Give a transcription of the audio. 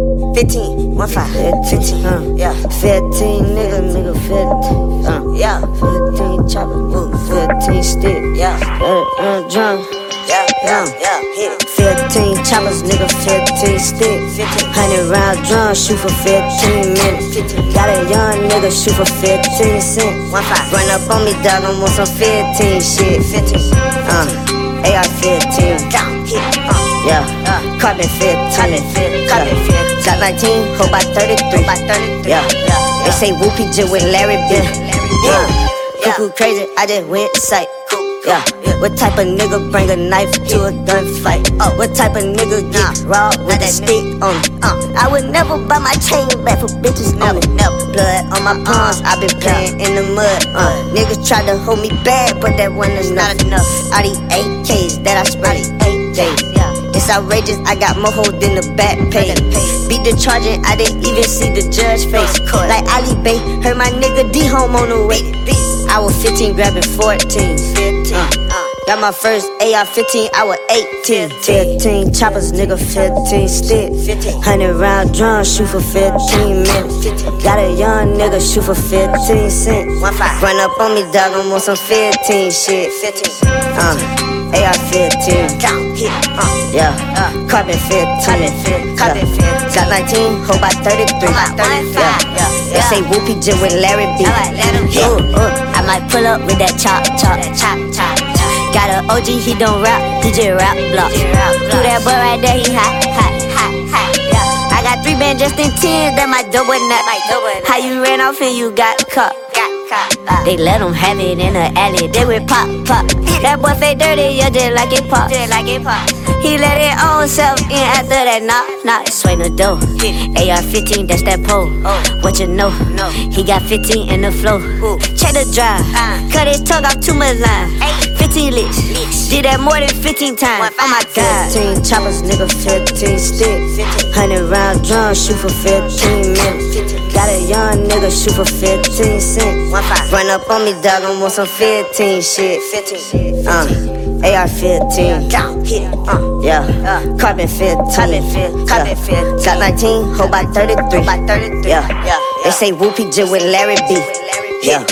15, one five, 15, uh, yeah, 15, nigga, nigga, 15, uh, yeah, 15 chopper, ooh, 15 stick, yeah, uh, uh, drum, yeah, yeah, yeah, hit it. 15 choppers, nigga, 15 stick, 100 round drum, shoot for 15 minutes, got a young nigga, shoot for 15 cents, one five, run up on me, dog, I'm on some 15 shit, 15, uh, AR 15, down, hit, uh, yeah, uh, carbon 15, carbon 15, carbon 15. Got 19, hold by 33. By 33. Yeah, yeah. They say Whoopi just with Larry B. Yeah. Cuckoo crazy, I just went sight. Yeah. What type of nigga bring a knife to a gunfight? Oh, what type of nigga get raw with a stick on it? Uh, I would never buy my chain back for bitches, never, never. Blood on my palms, I been playing in the mud. Uh, niggas tried to hold me back, but that one is not enough. All these AKs that I spray, days. It's outrageous, I got more hold than the back page. Beat the charging, I didn't even see the judge face. Like Ali Bay, heard my nigga D home on the way. I was 15, grabbing 14. 15. Uh, got my first AR 15, I was 18. 15 choppers, nigga, 15 stick. 100 round drum, shoot for 15 minutes. Got a young nigga, shoot for 15 cents. Run up on me, dog, I'm on some 15 shit. 15. Uh. AR 15, count hit, uh, yeah, uh, carbon 15, carbon 15, carbon 15, got 19, hold by 33, by 35, yeah, yeah. They say Whoopi just with Larry B. Ooh, ooh, I might pull up with that chop, chop, chop, chop. Got a OG, he don't rap, he just rap block. Do that boy right there, he hot, hot, hot, hot. Yeah. I got three bands just in ten, that my double nut. How you ran off and you got caught? They let him have it in the alley. They would pop, pop. That boy fake dirty, yeah, just like it pop. Just like it pop. He let it own self in after that knock, knock. Swing the door. AR 15, that's that pole. Oh. What you know? He got 15 in the flow. Check the drive. Uh. Cut his tongue off too much line. 15 licks. Did that more than 15 times. Oh my god. 15 choppers, nigga, 15 sticks. 100 round drum, shoot for 15 minutes. Got a young nigga, shoot for 15 cents. Run up on me, dog, I'm on some 15 shit. 15. Uh, AR 15. Uh, yeah. Carbon 15. Carbon 15. Carbon 15. Got 19, hold by 33. By 33. Yeah. yeah. They say Whoopi just with Larry B. Yeah.